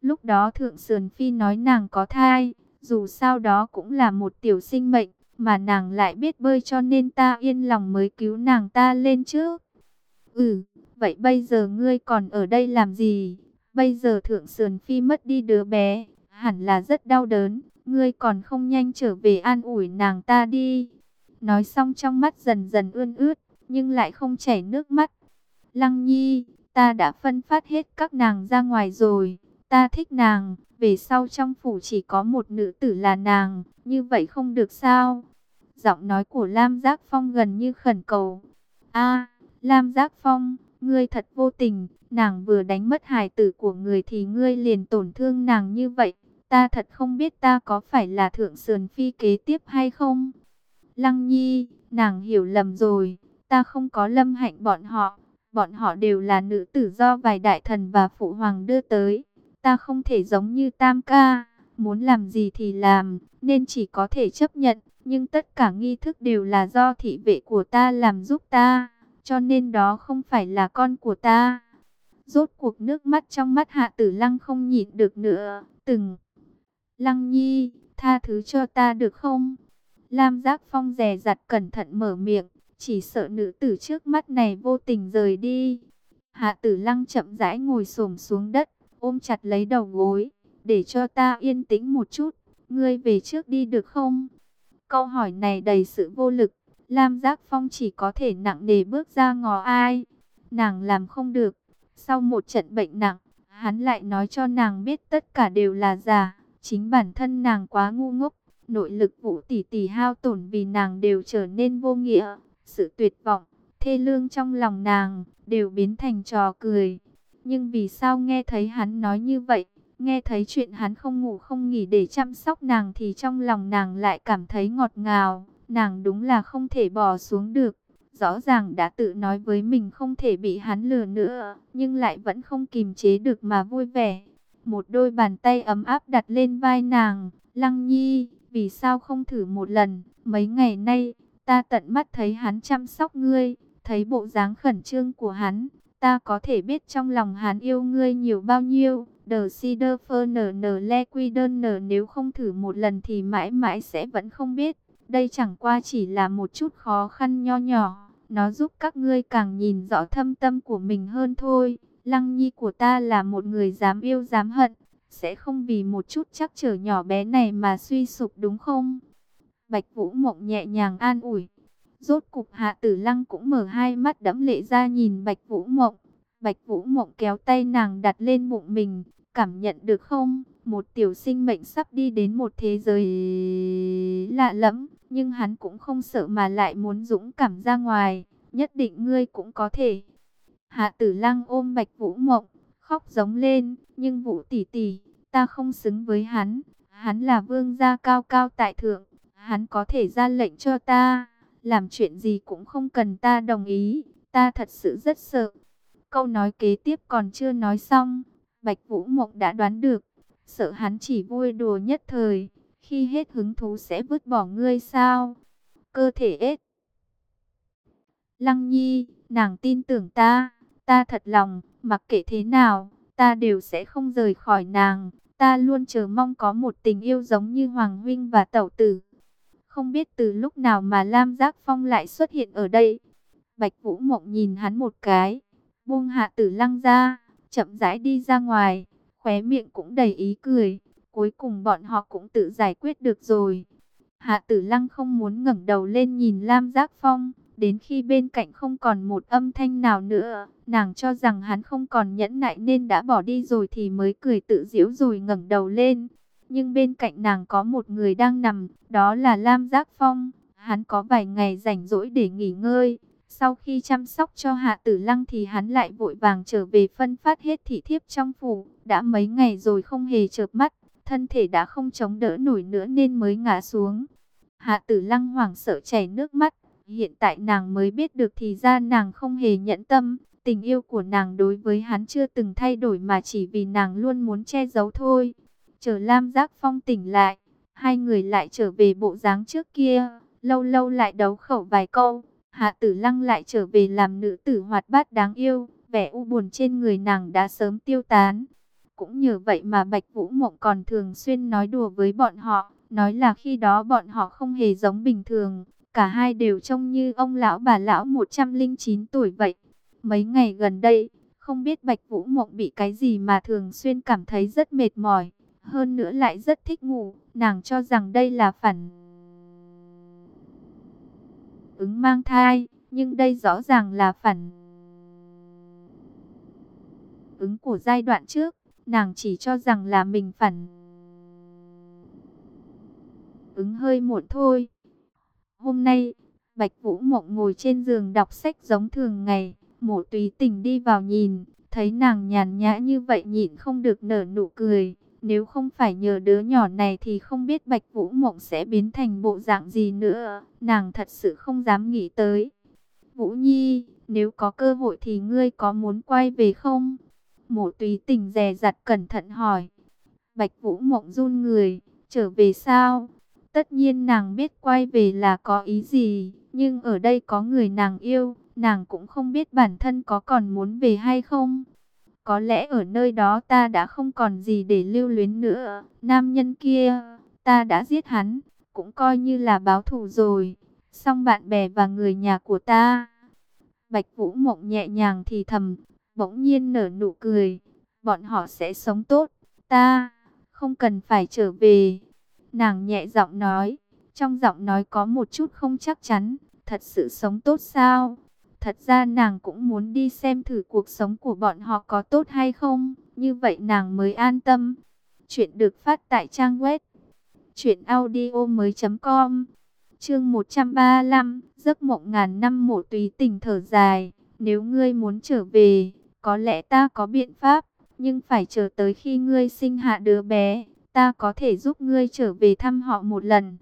Lúc đó Thượng Sườn Phi nói nàng có thai, dù sao đó cũng là một tiểu sinh mệnh, mà nàng lại biết bơi cho nên ta yên lòng mới cứu nàng ta lên trước. Ừ, vậy bây giờ ngươi còn ở đây làm gì? Bây giờ Thượng Sườn Phi mất đi đứa bé, hẳn là rất đau đớn, ngươi còn không nhanh trở về an ủi nàng ta đi. Nói xong trong mắt dần dần ươn ướt, nhưng lại không chảy nước mắt. Lăng Nhi, ta đã phân phát hết các nàng ra ngoài rồi, ta thích nàng, về sau trong phủ chỉ có một nữ tử là nàng, như vậy không được sao? Giọng nói của Lam Giác Phong gần như khẩn cầu. A, Lam Giác Phong, ngươi thật vô tình, nàng vừa đánh mất hài tử của người thì ngươi liền tổn thương nàng như vậy. Ta thật không biết ta có phải là thượng sườn phi kế tiếp hay không. Lăng Nhi, nàng hiểu lầm rồi, ta không có lâm hạnh bọn họ. Bọn họ đều là nữ tử do vài đại thần và phụ hoàng đưa tới. Ta không thể giống như tam ca, muốn làm gì thì làm, nên chỉ có thể chấp nhận. Nhưng tất cả nghi thức đều là do thị vệ của ta làm giúp ta, cho nên đó không phải là con của ta. Rốt cuộc nước mắt trong mắt hạ tử lăng không nhịn được nữa, từng Lăng Nhi, tha thứ cho ta được không? Lam Giác Phong rè rặt cẩn thận mở miệng, chỉ sợ nữ tử trước mắt này vô tình rời đi. Hạ tử lăng chậm rãi ngồi xổm xuống đất, ôm chặt lấy đầu gối, để cho ta yên tĩnh một chút, ngươi về trước đi được không? Câu hỏi này đầy sự vô lực, Lam Giác Phong chỉ có thể nặng nề bước ra ngò ai. Nàng làm không được, sau một trận bệnh nặng, hắn lại nói cho nàng biết tất cả đều là giả. Chính bản thân nàng quá ngu ngốc, nội lực vũ tỷ tỷ hao tổn vì nàng đều trở nên vô nghĩa. Sự tuyệt vọng, thê lương trong lòng nàng, đều biến thành trò cười. Nhưng vì sao nghe thấy hắn nói như vậy, nghe thấy chuyện hắn không ngủ không nghỉ để chăm sóc nàng thì trong lòng nàng lại cảm thấy ngọt ngào. Nàng đúng là không thể bỏ xuống được. Rõ ràng đã tự nói với mình không thể bị hắn lừa nữa, nhưng lại vẫn không kìm chế được mà vui vẻ. Một đôi bàn tay ấm áp đặt lên vai nàng. Lăng nhi, vì sao không thử một lần? Mấy ngày nay, ta tận mắt thấy hắn chăm sóc ngươi. Thấy bộ dáng khẩn trương của hắn. Ta có thể biết trong lòng hắn yêu ngươi nhiều bao nhiêu. The Cedar Fern nở le quy đơn nở nếu không thử một lần thì mãi mãi sẽ vẫn không biết. Đây chẳng qua chỉ là một chút khó khăn nho nhỏ. Nó giúp các ngươi càng nhìn rõ thâm tâm của mình hơn thôi. Lăng nhi của ta là một người dám yêu dám hận, sẽ không vì một chút chắc trở nhỏ bé này mà suy sụp đúng không? Bạch Vũ Mộng nhẹ nhàng an ủi. Rốt cục Hạ Tử Lăng cũng mở hai mắt đẫm lệ ra nhìn Bạch Vũ Mộng. Bạch Vũ Mộng kéo tay nàng đặt lên bụng mình, cảm nhận được không? Một tiểu sinh mệnh sắp đi đến một thế giới lạ lẫm, nhưng hắn cũng không sợ mà lại muốn dũng cảm ra ngoài, nhất định ngươi cũng có thể. Hạ tử lăng ôm bạch vũ mộng, khóc giống lên, nhưng vũ tỷ tỷ, ta không xứng với hắn, hắn là vương gia cao cao tại thượng, hắn có thể ra lệnh cho ta, làm chuyện gì cũng không cần ta đồng ý, ta thật sự rất sợ. Câu nói kế tiếp còn chưa nói xong, bạch vũ mộng đã đoán được, sợ hắn chỉ vui đùa nhất thời, khi hết hứng thú sẽ vứt bỏ ngươi sao? Cơ thể ết. Lăng nhi, nàng tin tưởng ta. Ta thật lòng, mặc kệ thế nào, ta đều sẽ không rời khỏi nàng. Ta luôn chờ mong có một tình yêu giống như Hoàng Huynh và Tẩu Tử. Không biết từ lúc nào mà Lam Giác Phong lại xuất hiện ở đây. Bạch Vũ Mộng nhìn hắn một cái, buông hạ tử lăng ra, chậm rãi đi ra ngoài, khóe miệng cũng đầy ý cười. Cuối cùng bọn họ cũng tự giải quyết được rồi. Hạ tử lăng không muốn ngẩng đầu lên nhìn Lam Giác Phong, Đến khi bên cạnh không còn một âm thanh nào nữa, nàng cho rằng hắn không còn nhẫn nại nên đã bỏ đi rồi thì mới cười tự giễu rồi ngẩng đầu lên. Nhưng bên cạnh nàng có một người đang nằm, đó là Lam Giác Phong. Hắn có vài ngày rảnh rỗi để nghỉ ngơi. Sau khi chăm sóc cho Hạ Tử Lăng thì hắn lại vội vàng trở về phân phát hết thị thiếp trong phủ. Đã mấy ngày rồi không hề chợp mắt, thân thể đã không chống đỡ nổi nữa nên mới ngã xuống. Hạ Tử Lăng hoảng sợ chảy nước mắt. Hiện tại nàng mới biết được thì ra nàng không hề nhẫn tâm. Tình yêu của nàng đối với hắn chưa từng thay đổi mà chỉ vì nàng luôn muốn che giấu thôi. Chờ Lam Giác Phong tỉnh lại, hai người lại trở về bộ dáng trước kia, lâu lâu lại đấu khẩu vài câu. Hạ Tử Lăng lại trở về làm nữ tử hoạt bát đáng yêu, vẻ u buồn trên người nàng đã sớm tiêu tán. Cũng nhờ vậy mà Bạch Vũ Mộng còn thường xuyên nói đùa với bọn họ, nói là khi đó bọn họ không hề giống bình thường, cả hai đều trông như ông lão bà lão 109 tuổi vậy. Mấy ngày gần đây, không biết Bạch Vũ Mộng bị cái gì mà thường xuyên cảm thấy rất mệt mỏi hơn nữa lại rất thích ngủ, nàng cho rằng đây là phản ứng mang thai, nhưng đây rõ ràng là phản ứng của giai đoạn trước, nàng chỉ cho rằng là mình phản ứng hơi muộn thôi. Hôm nay, Bạch Vũ Mộng ngồi trên giường đọc sách giống thường ngày, mộ tùy tình đi vào nhìn, thấy nàng nhàn nhã như vậy nhịn không được nở nụ cười. Nếu không phải nhờ đứa nhỏ này thì không biết Bạch Vũ Mộng sẽ biến thành bộ dạng gì nữa. Nàng thật sự không dám nghĩ tới. Vũ Nhi, nếu có cơ hội thì ngươi có muốn quay về không? Mộ tùy tình dè dặt cẩn thận hỏi. Bạch Vũ Mộng run người, trở về sao? Tất nhiên nàng biết quay về là có ý gì, nhưng ở đây có người nàng yêu, nàng cũng không biết bản thân có còn muốn về hay không. Có lẽ ở nơi đó ta đã không còn gì để lưu luyến nữa. Nam nhân kia, ta đã giết hắn, cũng coi như là báo thù rồi. Xong bạn bè và người nhà của ta. Bạch Vũ Mộng nhẹ nhàng thì thầm, bỗng nhiên nở nụ cười. Bọn họ sẽ sống tốt, ta không cần phải trở về. Nàng nhẹ giọng nói, trong giọng nói có một chút không chắc chắn, thật sự sống tốt sao? Thật ra nàng cũng muốn đi xem thử cuộc sống của bọn họ có tốt hay không, như vậy nàng mới an tâm. Chuyện được phát tại trang web truyệnaudiomoi.com. Chương 135, giấc mộng ngàn năm mộ tùy tình thở dài, nếu ngươi muốn trở về, có lẽ ta có biện pháp, nhưng phải chờ tới khi ngươi sinh hạ đứa bé, ta có thể giúp ngươi trở về thăm họ một lần.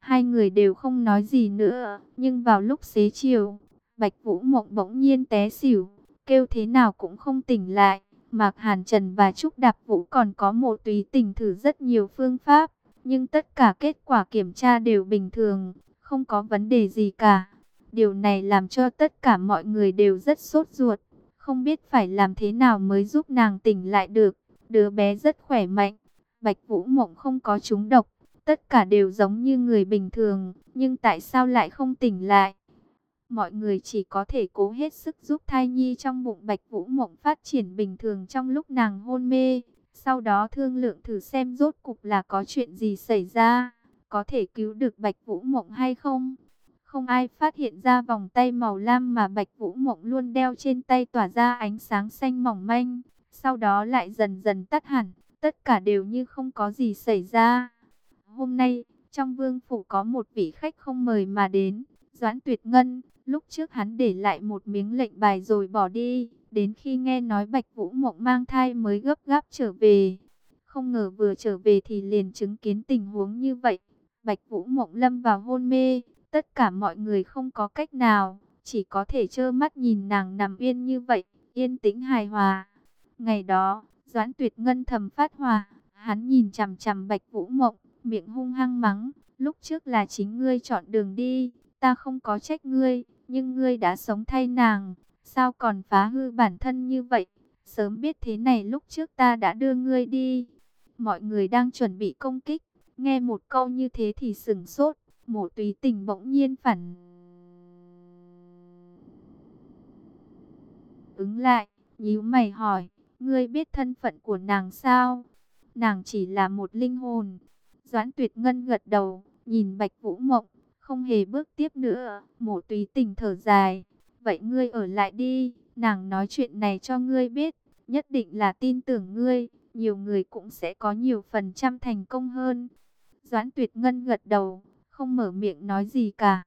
Hai người đều không nói gì nữa, nhưng vào lúc xế chiều, Bạch Vũ Mộng bỗng nhiên té xỉu, kêu thế nào cũng không tỉnh lại. Mạc Hàn Trần và Trúc Đạp Vũ còn có một tùy tình thử rất nhiều phương pháp, nhưng tất cả kết quả kiểm tra đều bình thường, không có vấn đề gì cả. Điều này làm cho tất cả mọi người đều rất sốt ruột, không biết phải làm thế nào mới giúp nàng tỉnh lại được. Đứa bé rất khỏe mạnh, Bạch Vũ Mộng không có trúng độc, tất cả đều giống như người bình thường, nhưng tại sao lại không tỉnh lại? Mọi người chỉ có thể cố hết sức giúp thai nhi trong bụng Bạch Vũ Mộng phát triển bình thường trong lúc nàng hôn mê. Sau đó thương lượng thử xem rốt cục là có chuyện gì xảy ra, có thể cứu được Bạch Vũ Mộng hay không. Không ai phát hiện ra vòng tay màu lam mà Bạch Vũ Mộng luôn đeo trên tay tỏa ra ánh sáng xanh mỏng manh. Sau đó lại dần dần tắt hẳn, tất cả đều như không có gì xảy ra. Hôm nay, trong vương phủ có một vị khách không mời mà đến, Doãn Tuyệt Ngân. Lúc trước hắn để lại một miếng lệnh bài rồi bỏ đi, đến khi nghe nói Bạch Vũ Mộng mang thai mới gấp gáp trở về. Không ngờ vừa trở về thì liền chứng kiến tình huống như vậy. Bạch Vũ Mộng lâm vào hôn mê, tất cả mọi người không có cách nào, chỉ có thể trơ mắt nhìn nàng nằm yên như vậy, yên tĩnh hài hòa. Ngày đó, Doãn Tuyệt Ngân thầm phát hòa, hắn nhìn chằm chằm Bạch Vũ Mộng, miệng hung hăng mắng, lúc trước là chính ngươi chọn đường đi, ta không có trách ngươi, nhưng ngươi đã sống thay nàng, sao còn phá hư bản thân như vậy? Sớm biết thế này lúc trước ta đã đưa ngươi đi. Mọi người đang chuẩn bị công kích, nghe một câu như thế thì sừng sốt, mổ tùy tình bỗng nhiên phản. Ứng lại, nhíu mày hỏi, ngươi biết thân phận của nàng sao? Nàng chỉ là một linh hồn. Doãn tuyệt ngân gật đầu, nhìn bạch vũ mộng, không hề bước tiếp nữa. Mộ túy tình thở dài. Vậy ngươi ở lại đi, nàng nói chuyện này cho ngươi biết, nhất định là tin tưởng ngươi, nhiều người cũng sẽ có nhiều phần trăm thành công hơn. Doãn tuyệt ngân gật đầu, không mở miệng nói gì cả.